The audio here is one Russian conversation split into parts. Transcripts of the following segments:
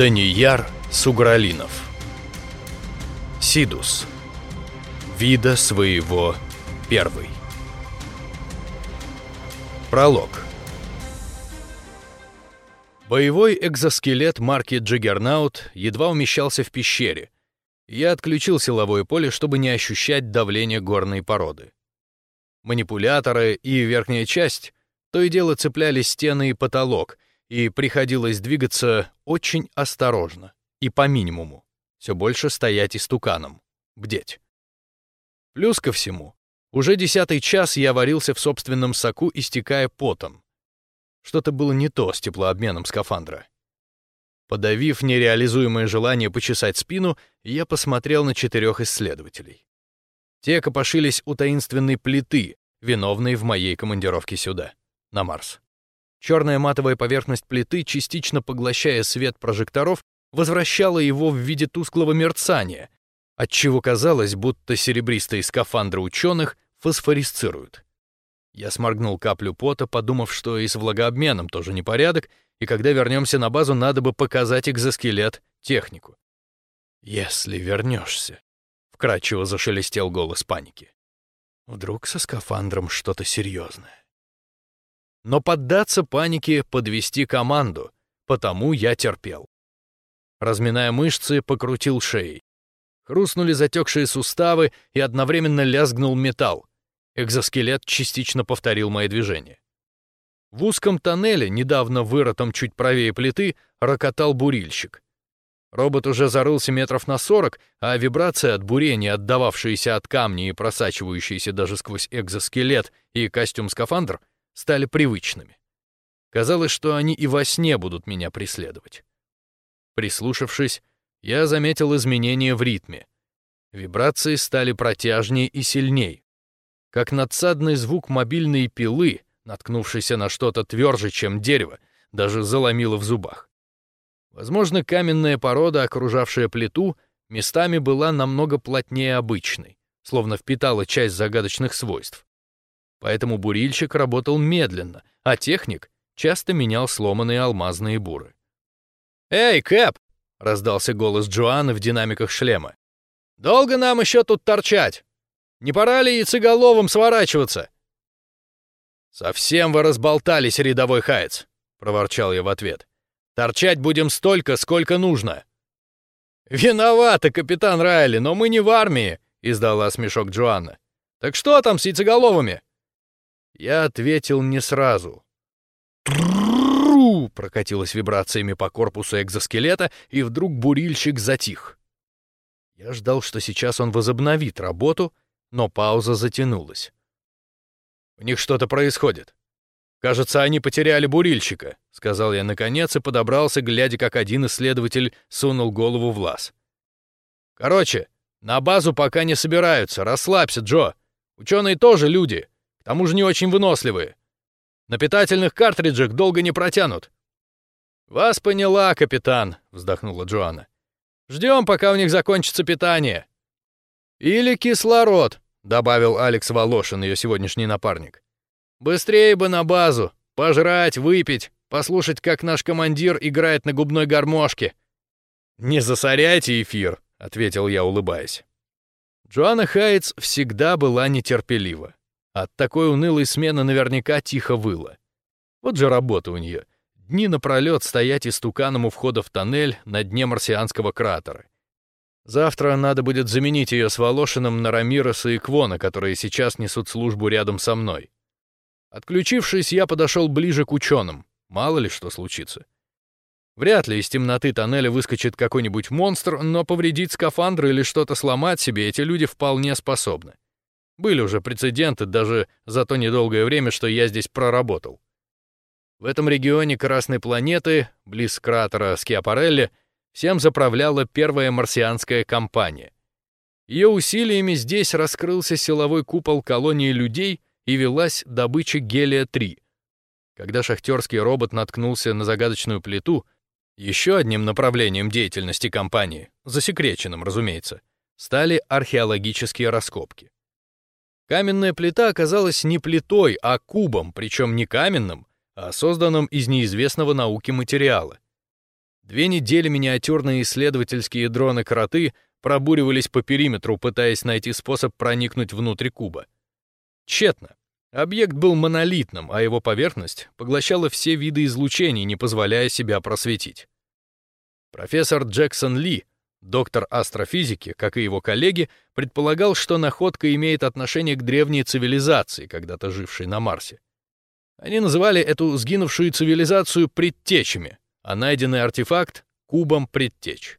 Данияр Сугралинов Сидус Вида своего первый Пролог Боевой экзоскелет марки Джиггернаут едва умещался в пещере. Я отключил силовое поле, чтобы не ощущать давление горной породы. Манипуляторы и верхняя часть то и дело цепляли стены и потолок, и приходилось двигаться очень осторожно и по минимуму, все больше стоять истуканом, бдеть. Плюс ко всему, уже десятый час я варился в собственном соку, истекая потом. Что-то было не то с теплообменом скафандра. Подавив нереализуемое желание почесать спину, я посмотрел на четырех исследователей. Те копошились у таинственной плиты, виновной в моей командировке сюда, на Марс. Черная матовая поверхность плиты, частично поглощая свет прожекторов, возвращала его в виде тусклого мерцания, отчего казалось, будто серебристые скафандры ученых фосфорисцируют. Я сморгнул каплю пота, подумав, что и с влагообменом тоже непорядок, и когда вернемся на базу, надо бы показать экзоскелет технику. «Если вернешься», — вкрадчиво зашелестел голос паники. «Вдруг со скафандром что-то серьезное». Но поддаться панике, подвести команду, потому я терпел. Разминая мышцы, покрутил шеей. Хрустнули затекшие суставы и одновременно лязгнул металл. Экзоскелет частично повторил мои движения. В узком тоннеле, недавно вырытом чуть правее плиты, рокотал бурильщик. Робот уже зарылся метров на сорок, а вибрация от бурения, отдававшиеся от камня и просачивающиеся даже сквозь экзоскелет и костюм-скафандр, стали привычными. Казалось, что они и во сне будут меня преследовать. Прислушавшись, я заметил изменения в ритме. Вибрации стали протяжнее и сильней. Как надсадный звук мобильной пилы, наткнувшейся на что-то тверже, чем дерево, даже заломило в зубах. Возможно, каменная порода, окружавшая плиту, местами была намного плотнее обычной, словно впитала часть загадочных свойств. Поэтому бурильщик работал медленно, а техник часто менял сломанные алмазные буры. «Эй, Кэп!» — раздался голос Джоанны в динамиках шлема. «Долго нам еще тут торчать? Не пора ли яйцеголовым сворачиваться?» «Совсем вы разболтались, рядовой хайц!» — проворчал я в ответ. «Торчать будем столько, сколько нужно!» «Виновата, капитан Райли, но мы не в армии!» — издала смешок Джоанна. «Так что там с яйцеголовыми?» Я ответил не сразу. «Тру!» — прокатилась вибрациями по корпусу экзоскелета, и вдруг бурильщик затих. Я ждал, что сейчас он возобновит работу, но пауза затянулась. «У них что-то происходит. Кажется, они потеряли бурильщика», — сказал я наконец и подобрался, глядя, как один исследователь сунул голову в лаз. «Короче, на базу пока не собираются. Расслабься, Джо. Ученые тоже люди. К тому же не очень выносливые. На питательных картриджах долго не протянут». «Вас поняла, капитан», — вздохнула Джоанна. «Ждем, пока у них закончится питание». «Или кислород», — добавил Алекс Волошин, ее сегодняшний напарник. «Быстрее бы на базу, пожрать, выпить, послушать, как наш командир играет на губной гармошке». «Не засоряйте эфир», — ответил я, улыбаясь. Джоанна Хайтс всегда была нетерпелива. От такой унылой смены наверняка тихо выла. Вот же работа у нее. Дни напролет стоять истуканом у входа в тоннель на дне марсианского кратера. Завтра надо будет заменить ее с Волошиным на Рамироса и Квона, которые сейчас несут службу рядом со мной. Отключившись, я подошел ближе к ученым. Мало ли что случится. Вряд ли из темноты тоннеля выскочит какой-нибудь монстр, но повредить скафандр или что-то сломать себе эти люди вполне способны. Были уже прецеденты даже за то недолгое время, что я здесь проработал. В этом регионе Красной планеты, близ кратера Скиапарелли, всем заправляла первая марсианская компания. Ее усилиями здесь раскрылся силовой купол колонии людей и велась добыча гелия-3. Когда шахтерский робот наткнулся на загадочную плиту, еще одним направлением деятельности компании, засекреченным, разумеется, стали археологические раскопки. Каменная плита оказалась не плитой, а кубом, причем не каменным, а созданным из неизвестного науке материала. Две недели миниатюрные исследовательские дроны-кроты пробуривались по периметру, пытаясь найти способ проникнуть внутрь куба. Тщетно. Объект был монолитным, а его поверхность поглощала все виды излучений, не позволяя себя просветить. Профессор Джексон Ли, доктор астрофизики, как и его коллеги, предполагал, что находка имеет отношение к древней цивилизации, когда-то жившей на Марсе. Они называли эту сгинувшую цивилизацию предтечами, а найденный артефакт — кубом предтеч.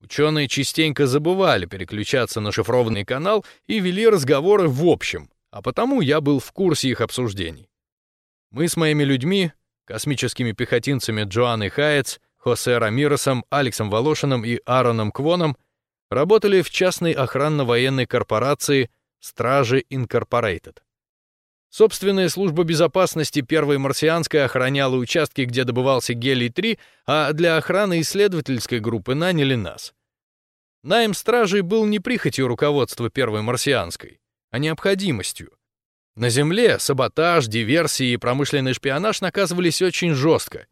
Ученые частенько забывали переключаться на шифрованный канал и вели разговоры в общем, а потому я был в курсе их обсуждений. Мы с моими людьми, космическими пехотинцами Джоанной Хаец, Хосе Рамиросом, Алексом Волошиным и Аароном Квоном, работали в частной охранно-военной корпорации «Стражи Инкорпорейтед». Собственная служба безопасности первой марсианской охраняла участки, где добывался гелий-3, а для охраны исследовательской группы наняли нас. Найм стражей был не прихотью руководства первой марсианской, а необходимостью. На Земле саботаж, диверсии и промышленный шпионаж наказывались очень жестко.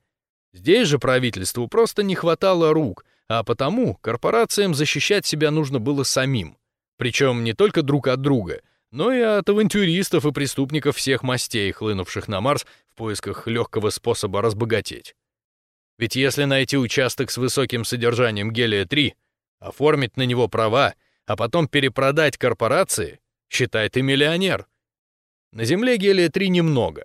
Здесь же правительству просто не хватало рук, а потому корпорациям защищать себя нужно было самим. Причем не только друг от друга — но и от авантюристов и преступников всех мастей, хлынувших на Марс в поисках легкого способа разбогатеть. Ведь если найти участок с высоким содержанием гелия-3, оформить на него права, а потом перепродать корпорации, считай ты миллионер. На Земле гелия-3 немного,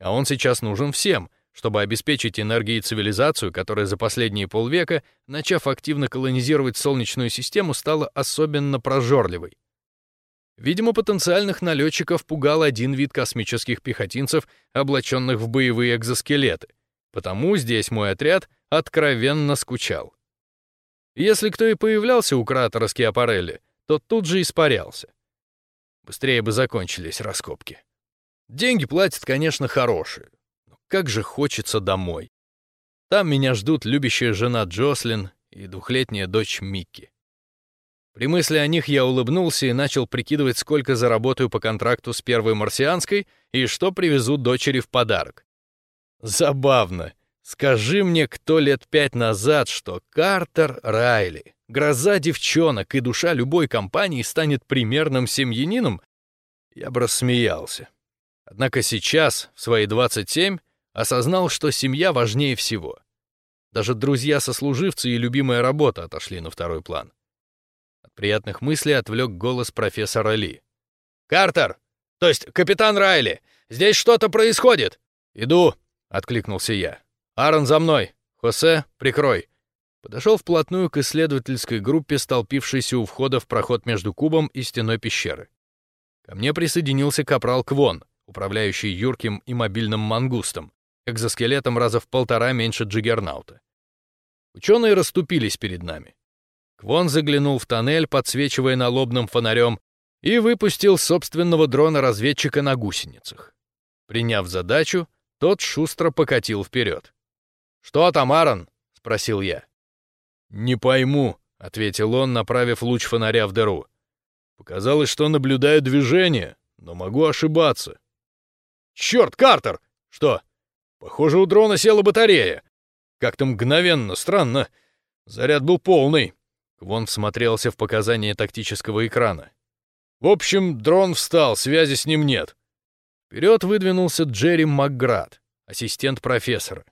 а он сейчас нужен всем, чтобы обеспечить энергией цивилизацию, которая за последние полвека, начав активно колонизировать Солнечную систему, стала особенно прожорливой. Видимо, потенциальных налетчиков пугал один вид космических пехотинцев, облаченных в боевые экзоскелеты. Потому здесь мой отряд откровенно скучал. Если кто и появлялся у кратера Скиапарелли, то тут же испарялся. Быстрее бы закончились раскопки. Деньги платят, конечно, хорошие, как же хочется домой. Там меня ждут любящая жена Джослин и двухлетняя дочь Микки. При мысли о них я улыбнулся и начал прикидывать, сколько заработаю по контракту с первой марсианской и что привезу дочери в подарок. Забавно. Скажи мне, кто лет пять назад, что Картер Райли, гроза девчонок и душа любой компании станет примерным семьянином, я бы рассмеялся. Однако сейчас, в свои 27, осознал, что семья важнее всего. Даже друзья-сослуживцы и любимая работа отошли на второй план приятных мыслей отвлек голос профессора Ли. «Картер! То есть капитан Райли! Здесь что-то происходит!» «Иду!» — откликнулся я. «Аарон, за мной! Хосе, прикрой!» Подошел вплотную к исследовательской группе, столпившейся у входа в проход между кубом и стеной пещеры. Ко мне присоединился капрал Квон, управляющий юрким и мобильным мангустом, экзоскелетом раза в полтора меньше Джиггернаута. Ученые расступились перед нами. Квон заглянул в тоннель, подсвечивая налобным фонарем, и выпустил собственного дрона-разведчика на гусеницах. Приняв задачу, тот шустро покатил вперед. «Что там, Аарон?» — спросил я. «Не пойму», — ответил он, направив луч фонаря в дыру. «Показалось, что наблюдаю движение, но могу ошибаться». «Черт, Картер!» «Что?» «Похоже, у дрона села батарея. Как-то мгновенно, странно. Заряд был полный. Квон всмотрелся в показания тактического экрана. «В общем, дрон встал, связи с ним нет». Вперед выдвинулся Джерри Макград, ассистент профессора.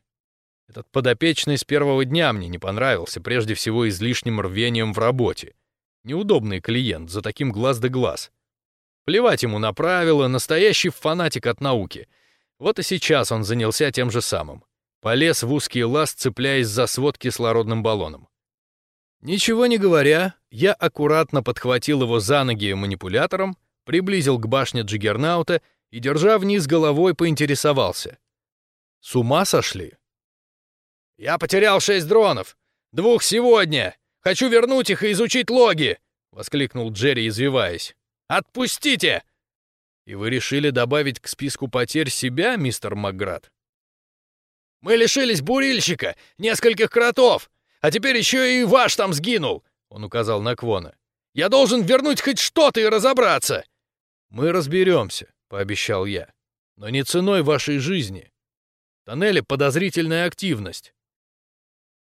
Этот подопечный с первого дня мне не понравился, прежде всего излишним рвением в работе. Неудобный клиент, за таким глаз да глаз. Плевать ему на правила, настоящий фанатик от науки. Вот и сейчас он занялся тем же самым. Полез в узкий лаз, цепляясь за свод кислородным баллоном. Ничего не говоря, я аккуратно подхватил его за ноги манипулятором, приблизил к башне Джиггернаута и, держа вниз головой, поинтересовался. «С ума сошли?» «Я потерял шесть дронов! Двух сегодня! Хочу вернуть их и изучить логи!» — воскликнул Джерри, извиваясь. «Отпустите!» «И вы решили добавить к списку потерь себя, мистер Макград?» «Мы лишились бурильщика, нескольких кротов, а теперь еще и ваш там сгинул!» Он указал на Квона. «Я должен вернуть хоть что-то и разобраться!» «Мы разберемся», — пообещал я. «Но не ценой вашей жизни. В тоннеле подозрительная активность».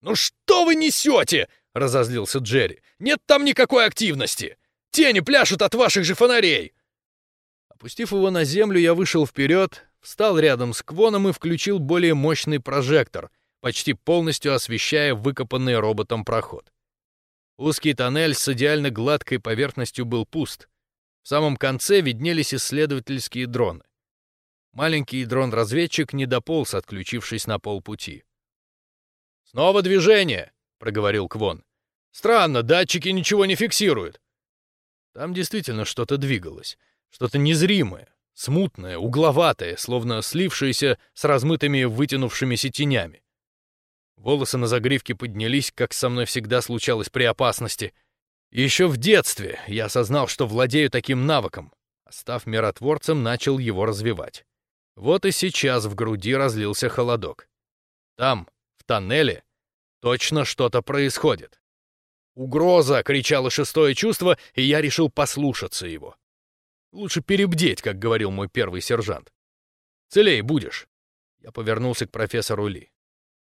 «Ну что вы несете?» — разозлился Джерри. «Нет там никакой активности! Тени пляшут от ваших же фонарей!» Опустив его на землю, я вышел вперед, встал рядом с Квоном и включил более мощный прожектор, почти полностью освещая выкопанный роботом проход. Узкий тоннель с идеально гладкой поверхностью был пуст. В самом конце виднелись исследовательские дроны. Маленький дрон-разведчик не дополз, отключившись на полпути. «Снова движение!» — проговорил Квон. «Странно, датчики ничего не фиксируют». Там действительно что-то двигалось, что-то незримое, смутное, угловатое, словно слившееся с размытыми вытянувшимися тенями. Волосы на загривке поднялись, как со мной всегда случалось при опасности. Еще в детстве я осознал, что владею таким навыком, а став миротворцем, начал его развивать. Вот и сейчас в груди разлился холодок. Там, в тоннеле, точно что-то происходит. «Угроза!» — кричало шестое чувство, и я решил послушаться его. Лучше перебдеть, как говорил мой первый сержант. «Целей будешь!» Я повернулся к профессору Ли.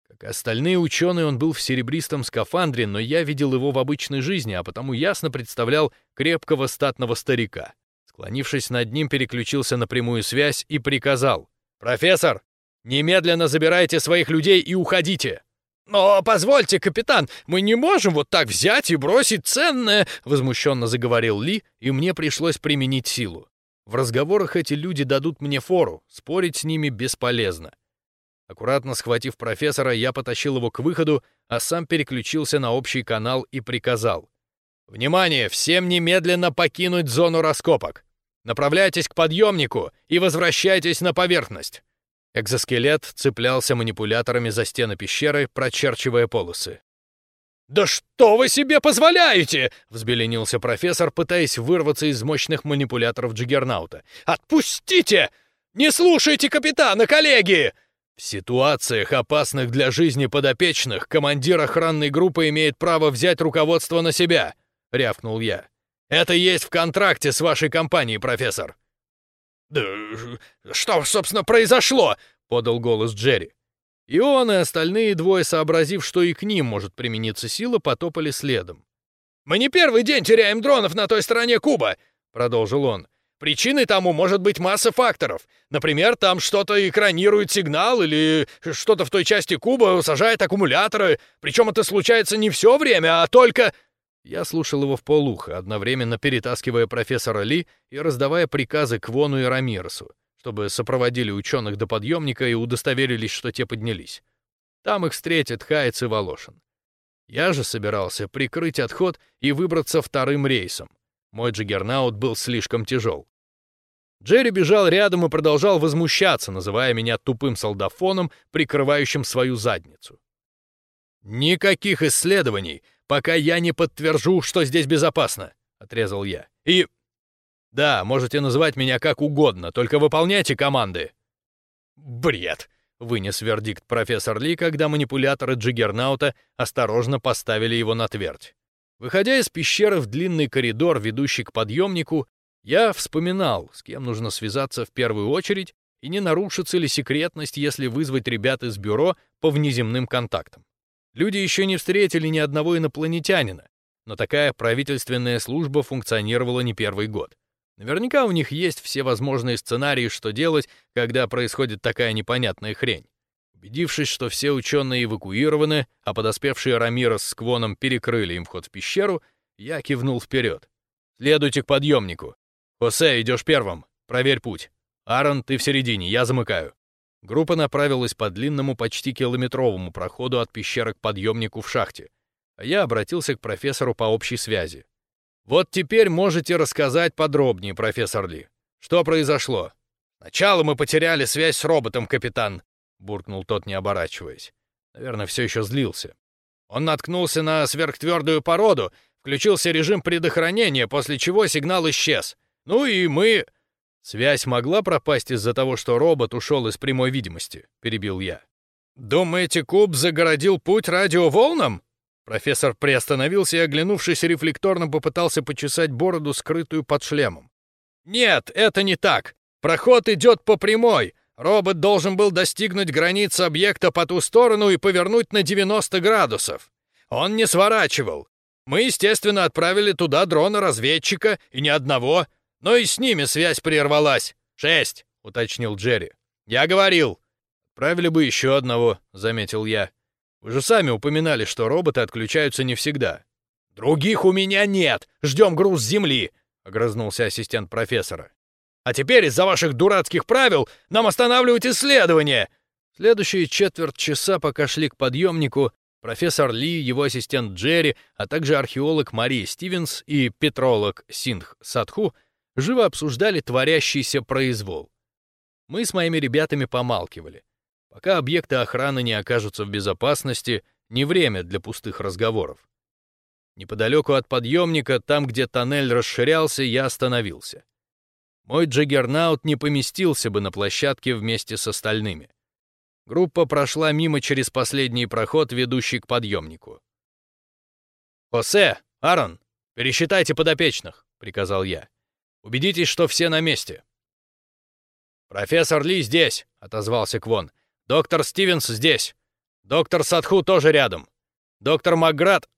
Как остальные ученые, он был в серебристом скафандре, но я видел его в обычной жизни, а потому ясно представлял крепкого статного старика. Склонившись над ним, переключился на прямую связь и приказал. «Профессор, немедленно забирайте своих людей и уходите!» «Но позвольте, капитан, мы не можем вот так взять и бросить ценное!» — возмущенно заговорил Ли, и мне пришлось применить силу. В разговорах эти люди дадут мне фору, спорить с ними бесполезно. Аккуратно схватив профессора, я потащил его к выходу, а сам переключился на общий канал и приказал. «Внимание! Всем немедленно покинуть зону раскопок! Направляйтесь к подъемнику и возвращайтесь на поверхность!» Экзоскелет цеплялся манипуляторами за стены пещеры, прочерчивая полосы. «Да что вы себе позволяете?» — взбеленился профессор, пытаясь вырваться из мощных манипуляторов Джиггернаута. «Отпустите! Не слушайте капитана, коллеги!» В ситуациях, опасных для жизни подопечных, командир охранной группы имеет право взять руководство на себя, рявкнул я. Это есть в контракте с вашей компанией, профессор. Да что, собственно, произошло? подал голос Джерри. И он, и остальные двое, сообразив, что и к ним может примениться сила, потопали следом. «Мы не первый день теряем дронов на той стороне куба!» — продолжил он. Причиной тому может быть масса факторов. Например, там что-то экранирует сигнал или что-то в той части куба сажает аккумуляторы. Причем это случается не все время, а только... Я слушал его в полухо, одновременно перетаскивая профессора Ли и раздавая приказы Квону и Рамирсу, чтобы сопроводили ученых до подъемника и удостоверились, что те поднялись. Там их встретят Хайц и Волошин. Я же собирался прикрыть отход и выбраться вторым рейсом. Мой джиггернаут был слишком тяжел. Джерри бежал рядом и продолжал возмущаться, называя меня тупым солдафоном, прикрывающим свою задницу. «Никаких исследований, пока я не подтвержу, что здесь безопасно», — отрезал я. «И... да, можете называть меня как угодно, только выполняйте команды». «Бред», — вынес вердикт профессор Ли, когда манипуляторы Джиггернаута осторожно поставили его на твердь. Выходя из пещеры в длинный коридор, ведущий к подъемнику, я вспоминал, с кем нужно связаться в первую очередь и не нарушится ли секретность, если вызвать ребят из бюро по внеземным контактам. Люди еще не встретили ни одного инопланетянина, но такая правительственная служба функционировала не первый год. Наверняка у них есть все возможные сценарии, что делать, когда происходит такая непонятная хрень. Убедившись, что все ученые эвакуированы, а подоспевшие Рамирос с Квоном перекрыли им вход в пещеру, я кивнул вперед. «Следуйте к подъемнику. «Хосе, идешь первым. Проверь путь. Аарон, ты в середине, я замыкаю». Группа направилась по длинному, почти километровому проходу от пещеры к подъемнику в шахте, а я обратился к профессору по общей связи. «Вот теперь можете рассказать подробнее, профессор Ли. Что произошло?» «Сначала мы потеряли связь с роботом, капитан», — буркнул тот, не оборачиваясь. Наверное, все еще злился. Он наткнулся на сверхтвердую породу, включился режим предохранения, после чего сигнал исчез. Ну и мы... Связь могла пропасть из-за того, что робот ушел из прямой видимости, перебил я. Думаете, куб загородил путь радиоволнам? Профессор приостановился и, оглянувшись рефлекторно, попытался почесать бороду, скрытую под шлемом. «Нет, это не так. Проход идет по прямой, робот должен был достигнуть границы объекта по ту сторону и повернуть на 90 градусов. Он не сворачивал. Мы, естественно, отправили туда дрона-разведчика, и ни одного, но и с ними связь прервалась. Шесть, уточнил Джерри. Я говорил. Отправили бы еще одного, заметил я. Вы же сами упоминали, что роботы отключаются не всегда. Других у меня нет. Ждем груз с земли, огрызнулся ассистент профессора. А теперь из-за ваших дурацких правил нам останавливать исследование. Следующие четверть часа, пока шли к подъемнику, профессор Ли, его ассистент Джерри, а также археолог Мария Стивенс и петролог Сингх Садху живо обсуждали творящийся произвол. Мы с моими ребятами помалкивали. Пока объекты охраны не окажутся в безопасности, не время для пустых разговоров. Неподалеку от подъемника, там, где тоннель расширялся, я остановился. Мой джаггернаут не поместился бы на площадке вместе с остальными. Группа прошла мимо через последний проход, ведущий к подъемнику. «Хосе, Аарон, пересчитайте подопечных», — приказал я. «Убедитесь, что все на месте». «Профессор Ли здесь», — отозвался Квон. «Доктор Стивенс здесь. Доктор Садху тоже рядом. Доктор Макград...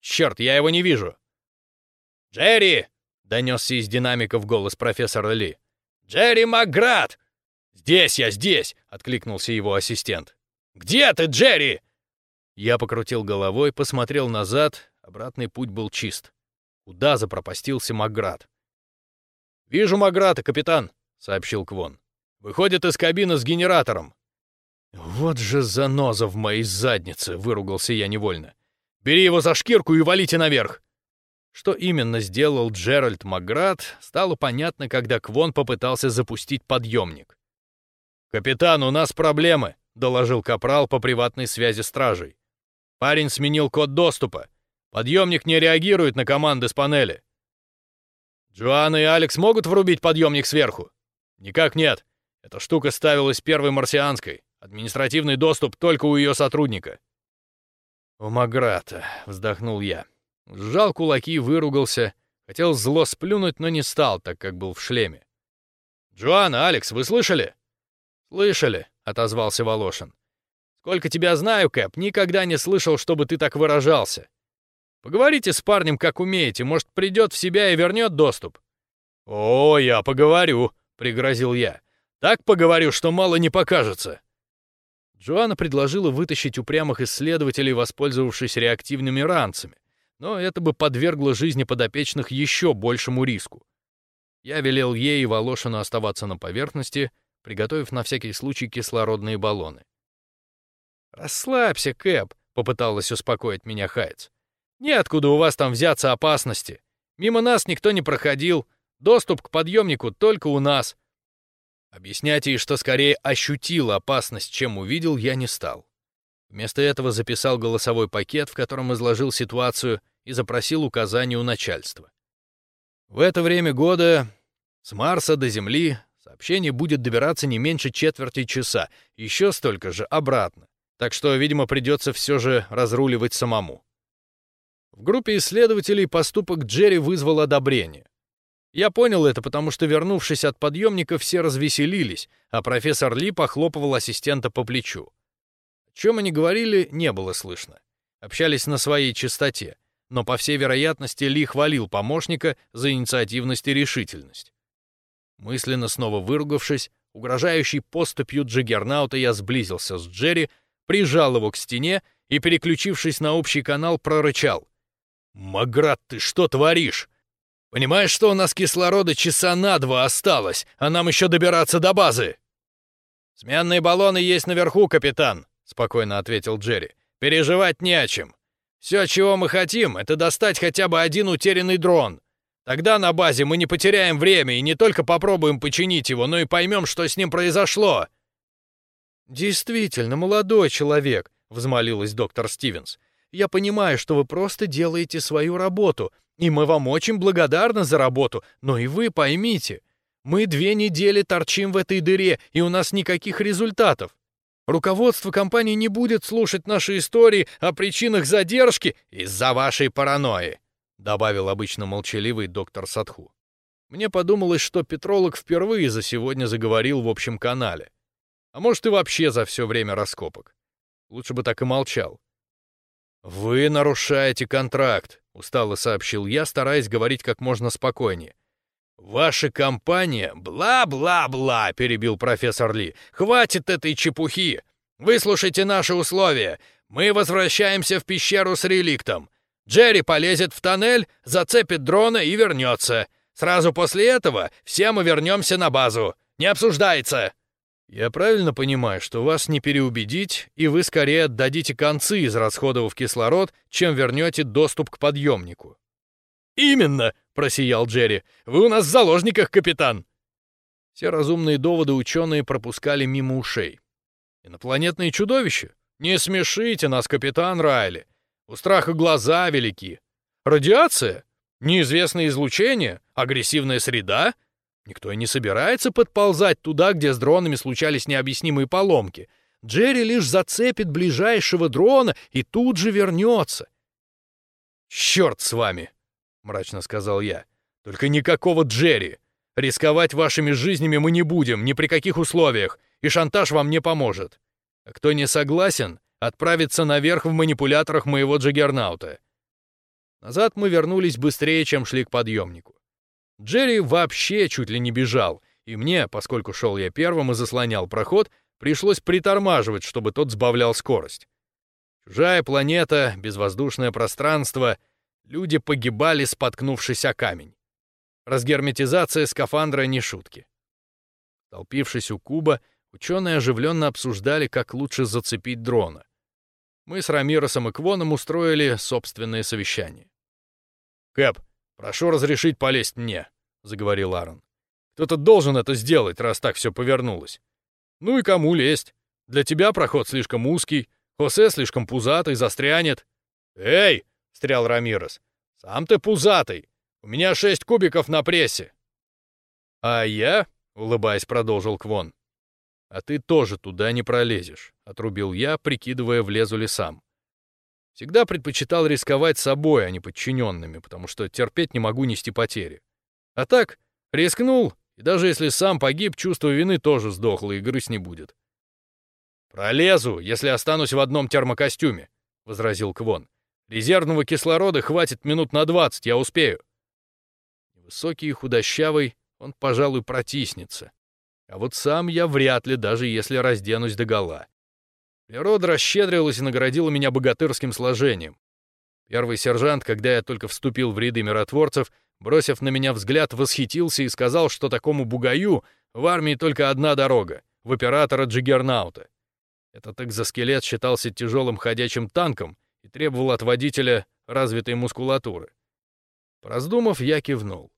Черт, я его не вижу». «Джерри!» — донесся из динамиков голос профессора Ли. «Джерри Макград!» «Здесь я, здесь!» — откликнулся его ассистент. «Где ты, Джерри?» Я покрутил головой, посмотрел назад, обратный путь был чист. Куда запропастился Макград? «Вижу Маграта, капитан», — сообщил Квон. «Выходит из кабины с генератором». «Вот же заноза в моей заднице!» — выругался я невольно. «Бери его за шкирку и валите наверх!» Что именно сделал Джеральд Макград, стало понятно, когда Квон попытался запустить подъемник. «Капитан, у нас проблемы», — доложил Капрал по приватной связи стражей. «Парень сменил код доступа. Подъемник не реагирует на команды с панели». «Джоанна и Алекс могут врубить подъемник сверху?» «Никак нет. Эта штука ставилась первой марсианской. Административный доступ только у ее сотрудника». «У Маграта», — вздохнул я. Сжал кулаки выругался. Хотел зло сплюнуть, но не стал, так как был в шлеме. «Джоанна, Алекс, вы слышали?» «Слышали», — отозвался Волошин. «Сколько тебя знаю, Кэп, никогда не слышал, чтобы ты так выражался. Поговорите с парнем, как умеете, может, придет в себя и вернет доступ». «О, я поговорю», — пригрозил я. «Так поговорю, что мало не покажется». Джоанна предложила вытащить упрямых исследователей, воспользовавшись реактивными ранцами, но это бы подвергло жизни подопечных еще большему риску. Я велел ей и Волошину оставаться на поверхности, приготовив на всякий случай кислородные баллоны. «Расслабься, Кэп», — попыталась успокоить меня Хайтс. «Неоткуда у вас там взяться опасности. Мимо нас никто не проходил. Доступ к подъемнику только у нас». Объяснять ей, что скорее ощутил опасность, чем увидел, я не стал. Вместо этого записал голосовой пакет, в котором изложил ситуацию и запросил указания у начальства. В это время года с Марса до Земли Сообщение будет добираться не меньше четверти часа, еще столько же обратно. Так что, видимо, придется все же разруливать самому. В группе исследователей поступок Джерри вызвал одобрение. Я понял это, потому что, вернувшись от подъемника, все развеселились, а профессор Ли похлопывал ассистента по плечу. О чем они говорили, не было слышно. Общались на своей частоте, но, по всей вероятности, Ли хвалил помощника за инициативность и решительность. Мысленно снова выругавшись, угрожающий поступью Джиггернаута я сблизился с Джерри, прижал его к стене и, переключившись на общий канал, прорычал. «Маград, ты что творишь? Понимаешь, что у нас кислорода часа на два осталось, а нам еще добираться до базы?» «Сменные баллоны есть наверху, капитан», — спокойно ответил Джерри. «Переживать не о чем. Все, чего мы хотим, это достать хотя бы один утерянный дрон. Тогда на базе мы не потеряем время и не только попробуем починить его, но и поймем, что с ним произошло». «Действительно, молодой человек», — взмолилась доктор Стивенс. «Я понимаю, что вы просто делаете свою работу, и мы вам очень благодарны за работу, но и вы поймите, мы две недели торчим в этой дыре, и у нас никаких результатов. Руководство компании не будет слушать наши истории о причинах задержки из-за вашей паранойи добавил обычно молчаливый доктор Садху. Мне подумалось, что Петролог впервые за сегодня заговорил в общем канале. А может, и вообще за все время раскопок. Лучше бы так и молчал. «Вы нарушаете контракт», — устало сообщил я, стараясь говорить как можно спокойнее. «Ваша компания...» «Бла-бла-бла», — перебил профессор Ли. «Хватит этой чепухи! Выслушайте наши условия. Мы возвращаемся в пещеру с реликтом. Джерри полезет в тоннель, зацепит дрона и вернется. Сразу после этого все мы вернемся на базу. Не обсуждается!» «Я правильно понимаю, что вас не переубедить, и вы скорее отдадите концы, израсходовав кислород, чем вернете доступ к подъемнику?» «Именно!» — просиял Джерри. «Вы у нас в заложниках, капитан!» Все разумные доводы ученые пропускали мимо ушей. «Инопланетные чудовища? Не смешите нас, капитан Райли! У страха глаза велики. Радиация? Неизвестное излучение? Агрессивная среда? Никто и не собирается подползать туда, где с дронами случались необъяснимые поломки. Джерри лишь зацепит ближайшего дрона и тут же вернется. «Черт с вами!» — мрачно сказал я. «Только никакого Джерри! Рисковать вашими жизнями мы не будем, ни при каких условиях, и шантаж вам не поможет. А кто не согласен, отправится наверх в манипуляторах моего джаггернаута». Назад мы вернулись быстрее, чем шли к подъемнику. Джерри вообще чуть ли не бежал, и мне, поскольку шел я первым и заслонял проход, пришлось притормаживать, чтобы тот сбавлял скорость. Чужая планета, безвоздушное пространство — Люди погибали, споткнувшись о камень. Разгерметизация скафандра не шутки. Толпившись у куба, ученые оживленно обсуждали, как лучше зацепить дрона. Мы с Рамиросом и Квоном устроили собственное совещание. «Кэп, прошу разрешить полезть мне», — заговорил Аарон. «Кто-то должен это сделать, раз так все повернулось. Ну и кому лезть? Для тебя проход слишком узкий, Хосе слишком пузатый, застрянет». «Эй!» — встрял Рамирес. «Сам ты пузатый! У меня шесть кубиков на прессе!» «А я?» — улыбаясь, продолжил Квон. «А ты тоже туда не пролезешь», — отрубил я, прикидывая, влезу ли сам. Всегда предпочитал рисковать собой, а не подчиненными, потому что терпеть не могу нести потери. А так, рискнул, и даже если сам погиб, чувство вины тоже сдохло, и грызть не будет. «Пролезу, если останусь в одном термокостюме», — возразил Квон. Резервного кислорода хватит минут на двадцать, я успею. Высокий и худощавый, он, пожалуй, протиснется. А вот сам я вряд ли, даже если разденусь догола. Природа расщедрилась и наградила меня богатырским сложением. Первый сержант, когда я только вступил в ряды миротворцев, бросив на меня взгляд, восхитился и сказал, что такому бугаю в армии только одна дорога — в оператора Джиггернаута. Этот экзоскелет считался тяжелым ходячим танком, и требовал от водителя развитой мускулатуры. Пораздумав, я кивнул.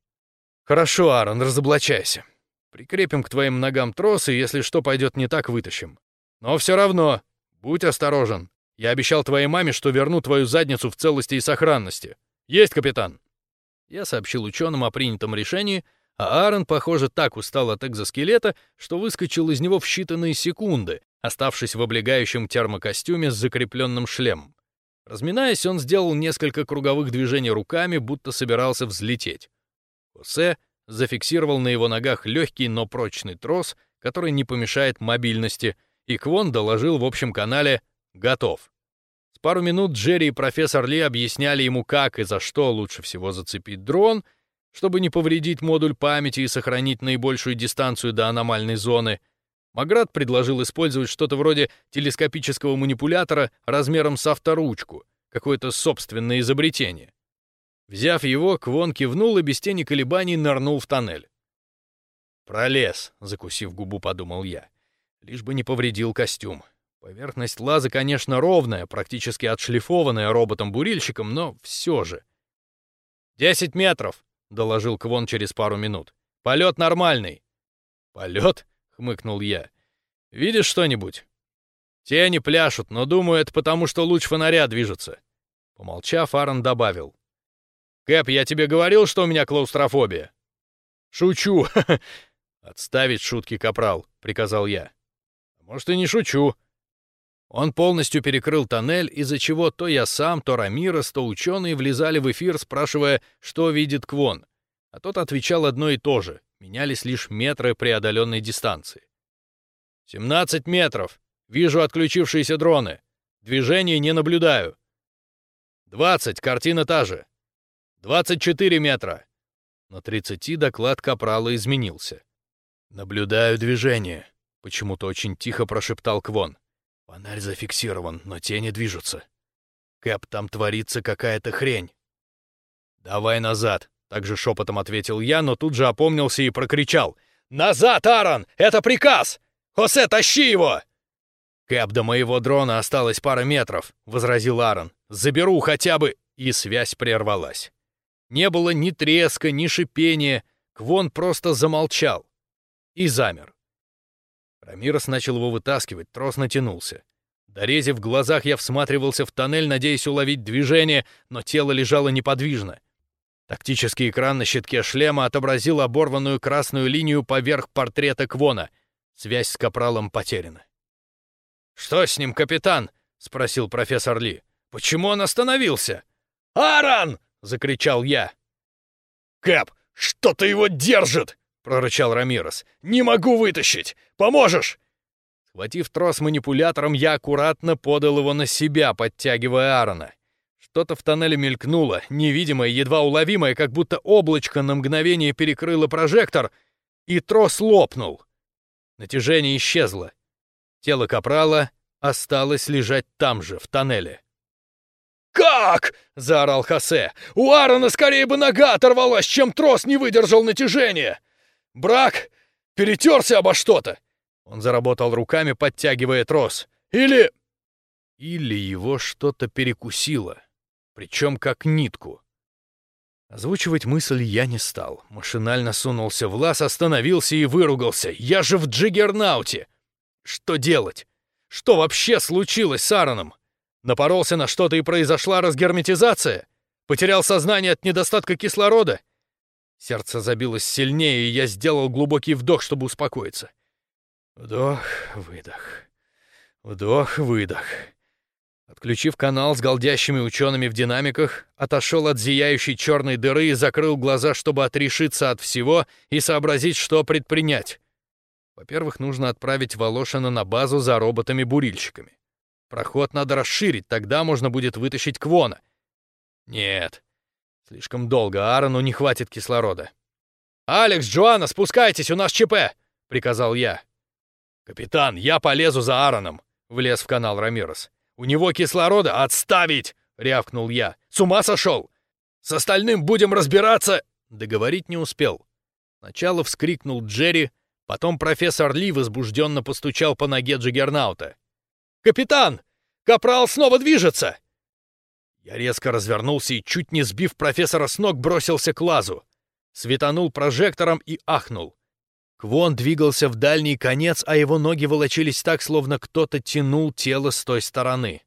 «Хорошо, Аарон, разоблачайся. Прикрепим к твоим ногам тросы, если что пойдет не так, вытащим. Но все равно, будь осторожен. Я обещал твоей маме, что верну твою задницу в целости и сохранности. Есть, капитан!» Я сообщил ученым о принятом решении, а Аарон, похоже, так устал от экзоскелета, что выскочил из него в считанные секунды, оставшись в облегающем термокостюме с закрепленным шлемом. Разминаясь, он сделал несколько круговых движений руками, будто собирался взлететь. Хосе зафиксировал на его ногах легкий, но прочный трос, который не помешает мобильности, и Квон доложил в общем канале «Готов». Пару минут Джерри и профессор Ли объясняли ему, как и за что лучше всего зацепить дрон, чтобы не повредить модуль памяти и сохранить наибольшую дистанцию до аномальной зоны — Маград предложил использовать что-то вроде телескопического манипулятора размером с авторучку, какое-то собственное изобретение. Взяв его, Квон кивнул и без тени колебаний нырнул в тоннель. «Пролез», — закусив губу, подумал я. Лишь бы не повредил костюм. Поверхность лаза, конечно, ровная, практически отшлифованная роботом-бурильщиком, но все же. «Десять метров», — доложил Квон через пару минут. «Полет нормальный». «Полет?» — хмыкнул я. «Видишь что-нибудь?» «Тени пляшут, но, думаю, это потому, что луч фонаря движется». Помолчав, Аарон добавил. «Кэп, я тебе говорил, что у меня клаустрофобия?» «Шучу!» «Отставить шутки, капрал», — приказал я. «Может, и не шучу». Он полностью перекрыл тоннель, из-за чего то я сам, то Рамирос, то ученые влезали в эфир, спрашивая, что видит Квон. А тот отвечал одно и то же менялись лишь метры преодоленной дистанции. 17 метров. Вижу отключившиеся дроны. Движений не наблюдаю. 20, картина та же. 24 метра. На 30 доклад Капрала изменился. «Наблюдаю движение», — почему-то очень тихо прошептал Квон. «Фонарь зафиксирован, но тени движутся. Кэп, там творится какая-то хрень». «Давай назад», — также шепотом ответил я, но тут же опомнился и прокричал. «Назад, Аарон! Это приказ! Хосе, тащи его!» «Кэп, до моего дрона осталось пара метров», — возразил Аарон. «Заберу хотя бы...» И связь прервалась. Не было ни треска, ни шипения. Квон просто замолчал. И замер. Рамирос начал его вытаскивать, трос натянулся. Дорезив в глазах, я всматривался в тоннель, надеясь уловить движение, но тело лежало неподвижно. Тактический экран на щитке шлема отобразил оборванную красную линию поверх портрета Квона. Связь с Капралом потеряна. «Что с ним, капитан?» — спросил профессор Ли. «Почему он остановился?» «Аарон!» — закричал я. «Кэп, что-то его держит!» — прорычал Рамирос. «Не могу вытащить! Поможешь!» Схватив трос манипулятором, я аккуратно подал его на себя, подтягивая Аарона. Что-то в тоннеле мелькнуло, невидимое, едва уловимое, как будто облачко на мгновение перекрыло прожектор, и трос лопнул. Натяжение исчезло. Тело Капрала осталось лежать там же, в тоннеле. «Как?» — заорал Хосе. «У Аарона скорее бы нога оторвалась, чем трос не выдержал натяжения! Брак перетерся обо что-то!» Он заработал руками, подтягивая трос. «Или...» Или его что-то перекусило, причем как нитку. Озвучивать мысль я не стал. Машинально сунулся в лаз, остановился и выругался. «Я же в джиггернауте! Что делать? Что вообще случилось с Аароном?» Напоролся на что-то и произошла разгерметизация? Потерял сознание от недостатка кислорода? Сердце забилось сильнее, и я сделал глубокий вдох, чтобы успокоиться. Вдох, выдох. Вдох, выдох. Отключив канал с голдящими учеными в динамиках, отошел от зияющей черной дыры и закрыл глаза, чтобы отрешиться от всего и сообразить, что предпринять. Во-первых, нужно отправить Волошина на базу за роботами-бурильщиками. Проход надо расширить, тогда можно будет вытащить Квона. Нет, слишком долго, Аарону не хватит кислорода. «Алекс, Джоанна, спускайтесь, у нас ЧП!» — приказал я. «Капитан, я полезу за Аароном!» — влез в канал Рамирос. «У него кислорода отставить!» — рявкнул я. «С ума сошел! С остальным будем разбираться!» Договорить не успел. Сначала вскрикнул Джерри, потом профессор Ли возбужденно постучал по ноге Джиггернаута. «Капитан! Капрал снова движется!» Я резко развернулся и, чуть не сбив профессора с ног, бросился к лазу. Светанул прожектором и ахнул. Квон двигался в дальний конец, а его ноги волочились так, словно кто-то тянул тело с той стороны.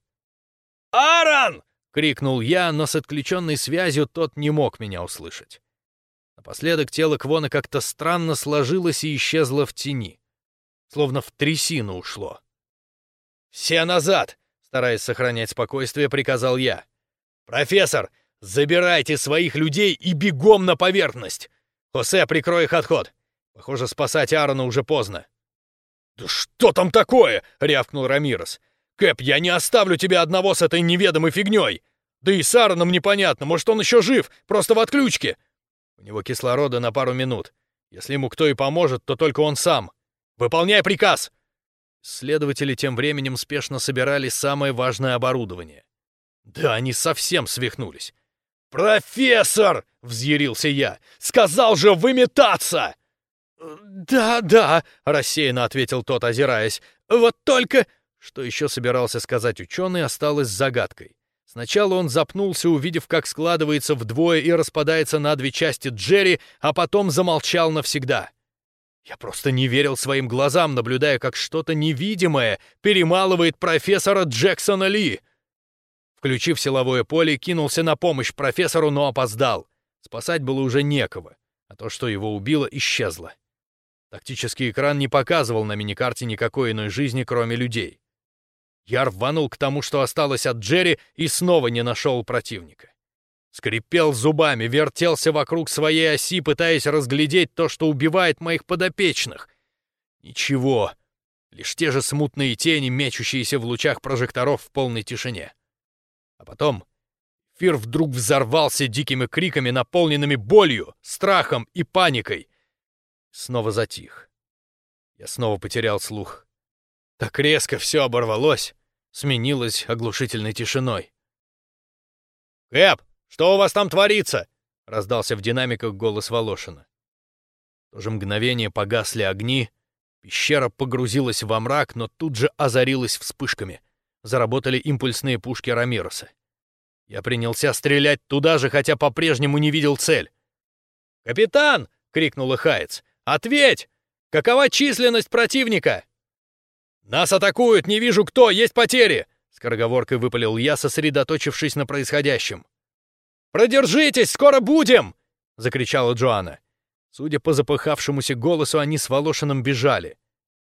«Аарон!» — крикнул я, но с отключенной связью тот не мог меня услышать. Напоследок тело Квона как-то странно сложилось и исчезло в тени. Словно в трясину ушло. «Все назад!» — стараясь сохранять спокойствие, приказал я. «Профессор, забирайте своих людей и бегом на поверхность! Хосе, прикрой их отход! Похоже, спасать Аарона уже поздно». «Да что там такое?» — рявкнул Рамирос. «Кэп, я не оставлю тебя одного с этой неведомой фигней! Да и с Аароном непонятно, может, он еще жив, просто в отключке!» «У него кислорода на пару минут. Если ему кто и поможет, то только он сам. Выполняй приказ!» Следователи тем временем спешно собирали самое важное оборудование. Да, они совсем свихнулись. «Профессор!» — взъярился я. «Сказал же выметаться!» «Да, да», — рассеянно ответил тот, озираясь. «Вот только...» Что еще собирался сказать ученый, осталось загадкой. Сначала он запнулся, увидев, как складывается вдвое и распадается на две части Джерри, а потом замолчал навсегда. Я просто не верил своим глазам, наблюдая, как что-то невидимое перемалывает профессора Джексона Ли. Включив силовое поле, кинулся на помощь профессору, но опоздал. Спасать было уже некого, а то, что его убило, исчезло. Тактический экран не показывал на миникарте никакой иной жизни, кроме людей. Я рванул к тому, что осталось от Джерри, и снова не нашел противника. Скрипел зубами, вертелся вокруг своей оси, пытаясь разглядеть то, что убивает моих подопечных. Ничего. Лишь те же смутные тени, мечущиеся в лучах прожекторов в полной тишине. А потом эфир вдруг взорвался дикими криками, наполненными болью, страхом и паникой. Снова затих. Я снова потерял слух. Так резко все оборвалось, сменилось оглушительной тишиной. «Кэп, что у вас там творится?» — раздался в динамиках голос Волошина. В то же мгновение погасли огни, пещера погрузилась во мрак, но тут же озарилась вспышками. Заработали импульсные пушки Рамироса. Я принялся стрелять туда же, хотя по-прежнему не видел цель. «Капитан!» — крикнул Хаец. «Ответь! Какова численность противника?» «Нас атакуют! Не вижу кто! Есть потери!» — скороговоркой выпалил я, сосредоточившись на происходящем. «Продержитесь! Скоро будем!» — закричала Джоанна. Судя по запыхавшемуся голосу, они с Волошиным бежали.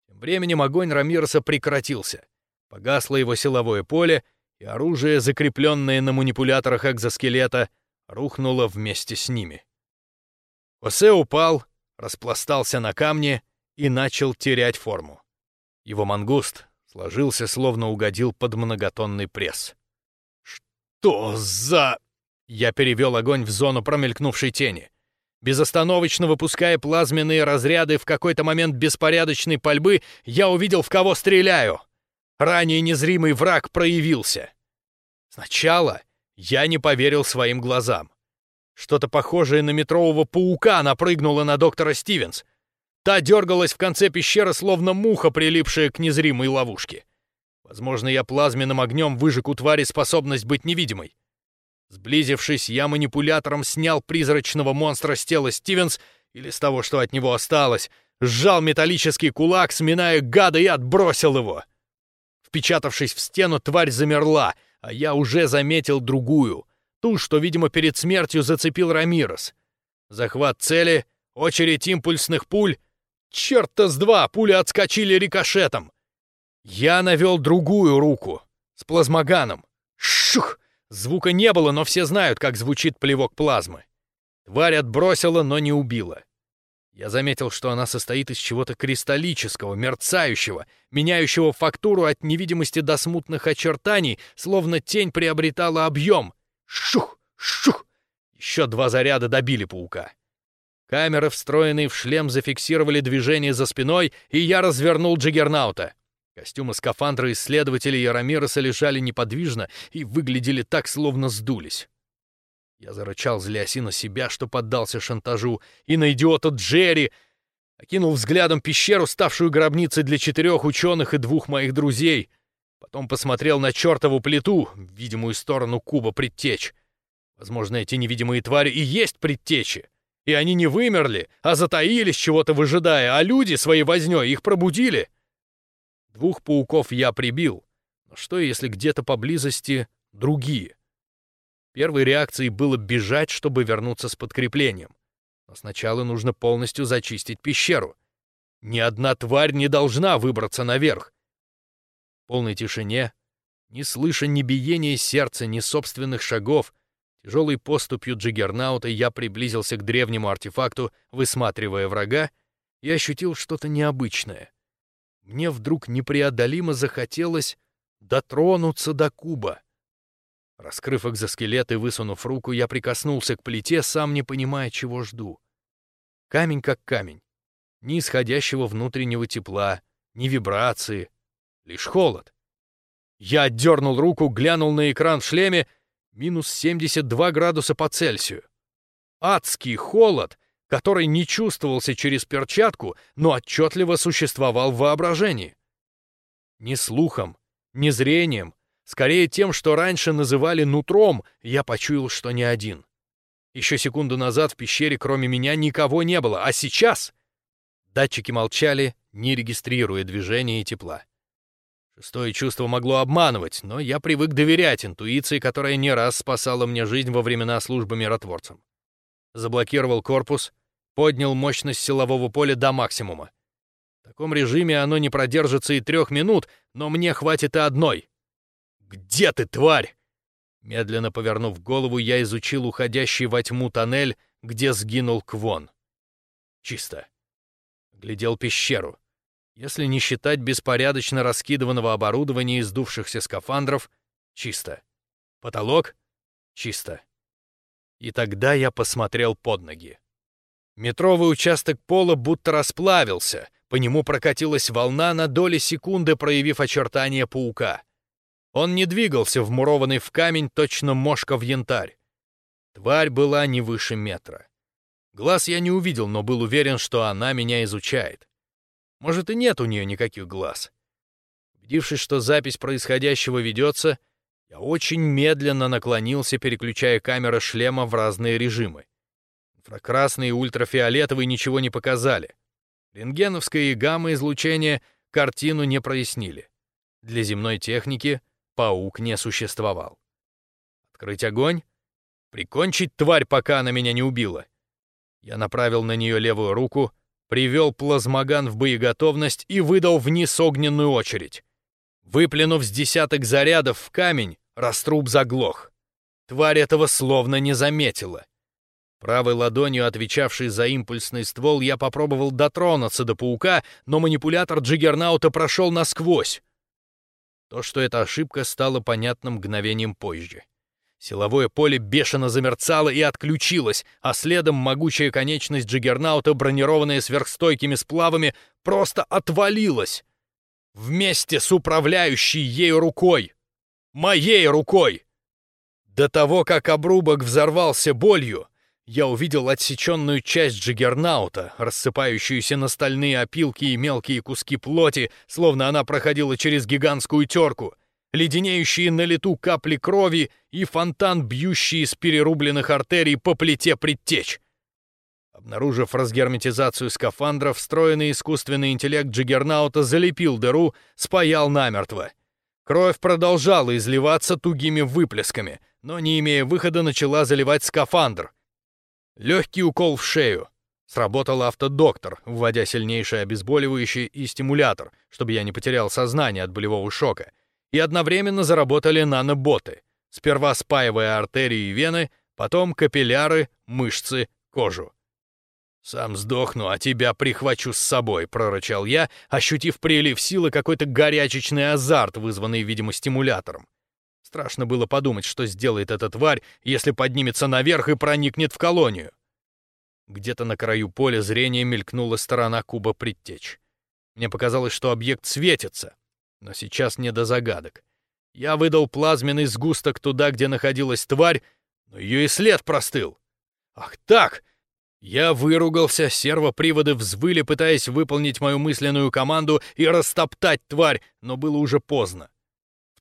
Тем временем огонь Рамироса прекратился. Погасло его силовое поле, и оружие, закрепленное на манипуляторах экзоскелета, рухнуло вместе с ними. Хосе упал, распластался на камне и начал терять форму. Его мангуст сложился, словно угодил под многотонный пресс. «Что за...» Я перевел огонь в зону промелькнувшей тени. Безостановочно выпуская плазменные разряды, в какой-то момент беспорядочной пальбы я увидел, в кого стреляю. Ранее незримый враг проявился. Сначала я не поверил своим глазам. Что-то похожее на метрового паука напрыгнуло на доктора Стивенс — Та дергалась в конце пещеры, словно муха, прилипшая к незримой ловушке. Возможно, я плазменным огнем выжег у твари способность быть невидимой. Сблизившись, я манипулятором снял призрачного монстра с тела Стивенс, или с того, что от него осталось, сжал металлический кулак, сминая гада, и отбросил его. Впечатавшись в стену, тварь замерла, а я уже заметил другую, ту, что, видимо, перед смертью зацепил Рамирос. Захват цели, очередь импульсных пуль, Черт-то с два, пули отскочили рикошетом. Я навел другую руку, с плазмоганом. Шух! Звука не было, но все знают, как звучит плевок плазмы. Тварь отбросила, но не убила. Я заметил, что она состоит из чего-то кристаллического, мерцающего, меняющего фактуру от невидимости до смутных очертаний, словно тень приобретала объем. Шух! Шух! Еще два заряда добили паука. Камеры, встроенные в шлем, зафиксировали движение за спиной, и я развернул Джиггернаута. Костюмы скафандра исследователей Яромироса лежали неподвижно и выглядели так, словно сдулись. Я зарычал, зляси на себя, что поддался шантажу, и на идиота Джерри, окинул взглядом пещеру, ставшую гробницей для четырех ученых и двух моих друзей. Потом посмотрел на чертову плиту, видимую сторону куба предтеч. Возможно, эти невидимые твари и есть предтечи. И они не вымерли, а затаились, чего-то выжидая, а люди своей вознёй их пробудили. Двух пауков я прибил, но что, если где-то поблизости другие? Первой реакцией было бежать, чтобы вернуться с подкреплением. Но сначала нужно полностью зачистить пещеру. Ни одна тварь не должна выбраться наверх. В полной тишине, не слыша ни биения сердца, ни собственных шагов, Тяжелой поступью джиггернаута я приблизился к древнему артефакту, высматривая врага, и ощутил что-то необычное. Мне вдруг непреодолимо захотелось дотронуться до куба. Раскрыв экзоскелет и высунув руку, я прикоснулся к плите, сам не понимая, чего жду. Камень как камень. Ни исходящего внутреннего тепла, ни вибрации, лишь холод. Я отдернул руку, глянул на экран в шлеме минус 72 градуса по Цельсию. Адский холод, который не чувствовался через перчатку, но отчетливо существовал в воображении. Ни слухом, ни зрением, скорее тем, что раньше называли нутром, я почуял, что не один. Еще секунду назад в пещере кроме меня никого не было, а сейчас... Датчики молчали, не регистрируя движения и тепла. Шестое чувство могло обманывать, но я привык доверять интуиции, которая не раз спасала мне жизнь во времена службы миротворцам. Заблокировал корпус, поднял мощность силового поля до максимума. В таком режиме оно не продержится и трех минут, но мне хватит и одной. «Где ты, тварь?» Медленно повернув голову, я изучил уходящий во тьму тоннель, где сгинул Квон. Чисто. Глядел пещеру. Если не считать беспорядочно раскиданного оборудования и сдувшихся скафандров, чисто. Потолок — чисто. И тогда я посмотрел под ноги. Метровый участок пола будто расплавился, по нему прокатилась волна на доли секунды, проявив очертания паука. Он не двигался, вмурованный в камень, точно мошка в янтарь. Тварь была не выше метра. Глаз я не увидел, но был уверен, что она меня изучает. Может, и нет у нее никаких глаз. Убедившись, что запись происходящего ведется, я очень медленно наклонился, переключая камеры шлема в разные режимы. Инфракрасный и ультрафиолетовый ничего не показали. Рентгеновское и гамма-излучение картину не прояснили. Для земной техники паук не существовал. Открыть огонь? Прикончить тварь, пока она меня не убила. Я направил на нее левую руку, привел плазмоган в боеготовность и выдал вниз огненную очередь. Выплюнув с десяток зарядов в камень, раструб заглох. Тварь этого словно не заметила. Правой ладонью, отвечавшей за импульсный ствол, я попробовал дотронуться до паука, но манипулятор Джиггернаута прошел насквозь. То, что эта ошибка, стало понятным мгновением позже. Силовое поле бешено замерцало и отключилось, а следом могучая конечность Джиггернаута, бронированная сверхстойкими сплавами, просто отвалилась. Вместе с управляющей ею рукой. Моей рукой! До того, как обрубок взорвался болью, я увидел отсеченную часть Джиггернаута, рассыпающуюся на стальные опилки и мелкие куски плоти, словно она проходила через гигантскую терку — леденеющие на лету капли крови и фонтан, бьющий из перерубленных артерий по плите предтеч. Обнаружив разгерметизацию скафандра, встроенный искусственный интеллект Джиггернаута залепил дыру, спаял намертво. Кровь продолжала изливаться тугими выплесками, но, не имея выхода, начала заливать скафандр. Легкий укол в шею. Сработал автодоктор, вводя сильнейшее обезболивающее и стимулятор, чтобы я не потерял сознание от болевого шока, и одновременно заработали наноботы, сперва спаивая артерии и вены, потом капилляры, мышцы, кожу. «Сам сдохну, а тебя прихвачу с собой», — прорычал я, ощутив прилив силы какой-то горячечный азарт, вызванный, видимо, стимулятором. Страшно было подумать, что сделает эта тварь, если поднимется наверх и проникнет в колонию. Где-то на краю поля зрения мелькнула сторона куба предтеч. Мне показалось, что объект светится, но сейчас не до загадок. Я выдал плазменный сгусток туда, где находилась тварь, но ее и след простыл. Ах так! Я выругался, сервоприводы взвыли, пытаясь выполнить мою мысленную команду и растоптать тварь, но было уже поздно.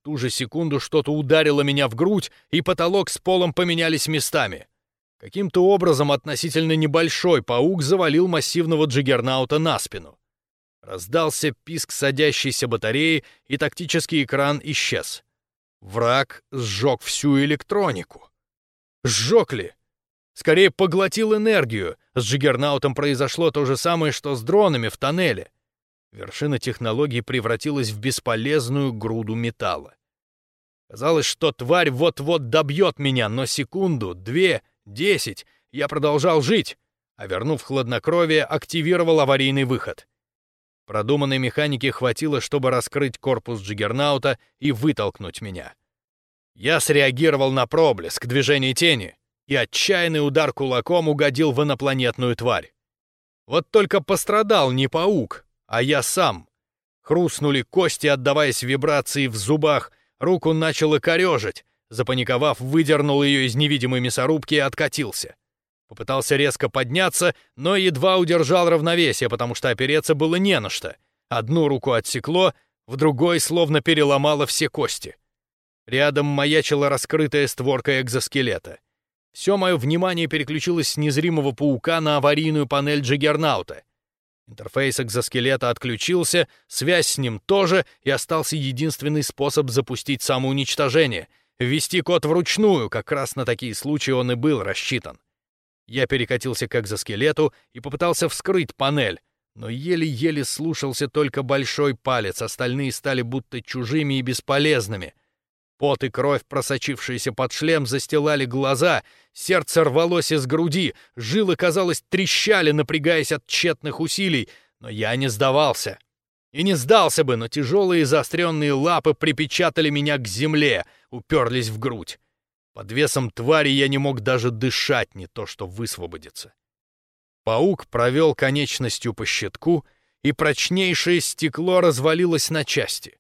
Ту же секунду что-то ударило меня в грудь, и потолок с полом поменялись местами. Каким-то образом относительно небольшой паук завалил массивного джиггернаута на спину. Раздался писк садящейся батареи, и тактический экран исчез. Враг сжег всю электронику. Сжег ли? Скорее поглотил энергию. С Джиггернаутом произошло то же самое, что с дронами в тоннеле. Вершина технологии превратилась в бесполезную груду металла. Казалось, что тварь вот-вот добьет меня, но секунду, две, десять я продолжал жить, а вернув хладнокровие, активировал аварийный выход. Продуманной механики хватило, чтобы раскрыть корпус Джиггернаута и вытолкнуть меня. Я среагировал на проблеск движения тени, и отчаянный удар кулаком угодил в инопланетную тварь. Вот только пострадал не паук, а я сам. Хрустнули кости, отдаваясь вибрации в зубах, руку начало корежить. Запаниковав, выдернул ее из невидимой мясорубки и откатился. Попытался резко подняться, но едва удержал равновесие, потому что опереться было не на что. Одну руку отсекло, в другой словно переломало все кости. Рядом маячила раскрытая створка экзоскелета. Все мое внимание переключилось с незримого паука на аварийную панель Джиггернаута. Интерфейс экзоскелета отключился, связь с ним тоже, и остался единственный способ запустить самоуничтожение — ввести код вручную, как раз на такие случаи он и был рассчитан. Я перекатился к экзоскелету и попытался вскрыть панель, но еле-еле слушался только большой палец, остальные стали будто чужими и бесполезными. Пот и кровь, просочившиеся под шлем, застилали глаза, сердце рвалось из груди, жилы, казалось, трещали, напрягаясь от тщетных усилий, но я не сдавался. И не сдался бы, но тяжелые заостренные лапы припечатали меня к земле, уперлись в грудь. Под весом твари я не мог даже дышать, не то что высвободиться. Паук провел конечностью по щитку, и прочнейшее стекло развалилось на части.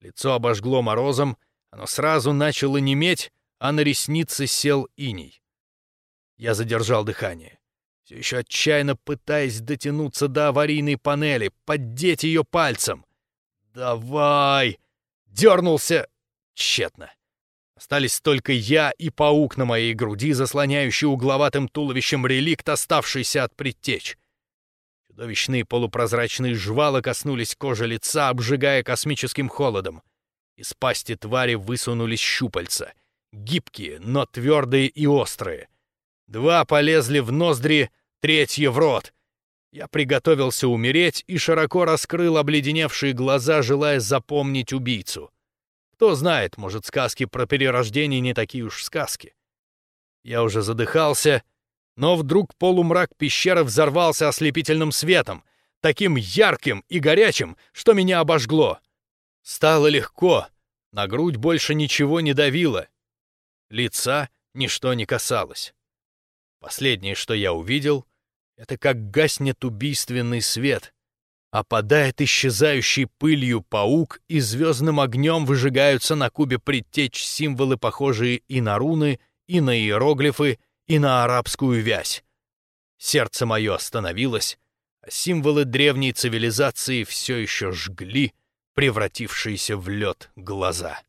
Лицо обожгло морозом, оно сразу начало неметь, а на ресницы сел иней. Я задержал дыхание, все еще отчаянно пытаясь дотянуться до аварийной панели, поддеть ее пальцем. «Давай!» Дернулся тщетно. Остались только я и паук на моей груди, заслоняющий угловатым туловищем реликт, оставшийся от предтеч. Чудовищные полупрозрачные жвалы коснулись кожи лица, обжигая космическим холодом. Из пасти твари высунулись щупальца. Гибкие, но твердые и острые. Два полезли в ноздри, третье в рот. Я приготовился умереть и широко раскрыл обледеневшие глаза, желая запомнить убийцу. Кто знает, может, сказки про перерождение не такие уж сказки. Я уже задыхался, но вдруг полумрак пещеры взорвался ослепительным светом, таким ярким и горячим, что меня обожгло. Стало легко, на грудь больше ничего не давило. Лица ничто не касалось. Последнее, что я увидел, это как гаснет убийственный свет, опадает исчезающей пылью паук, и звездным огнем выжигаются на кубе предтеч символы, похожие и на руны, и на иероглифы, и на арабскую вязь. Сердце мое остановилось, а символы древней цивилизации все еще жгли, превратившиеся в лед глаза.